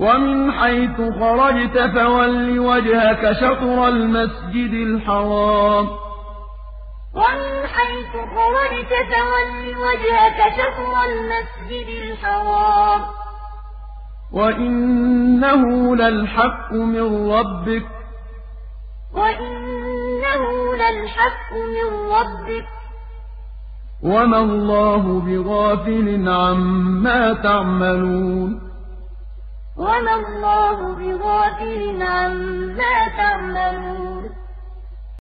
ومن حيث خرجت فول وجهك شطر المسجد الحرام. ومن حيث خرجت فول وجهك شطر المسجد الحرام. وإنه للحق من ربك. وإنه للحق من ربك. وما الله بغافل عما تعملون. وما الله بغافل عما تعملون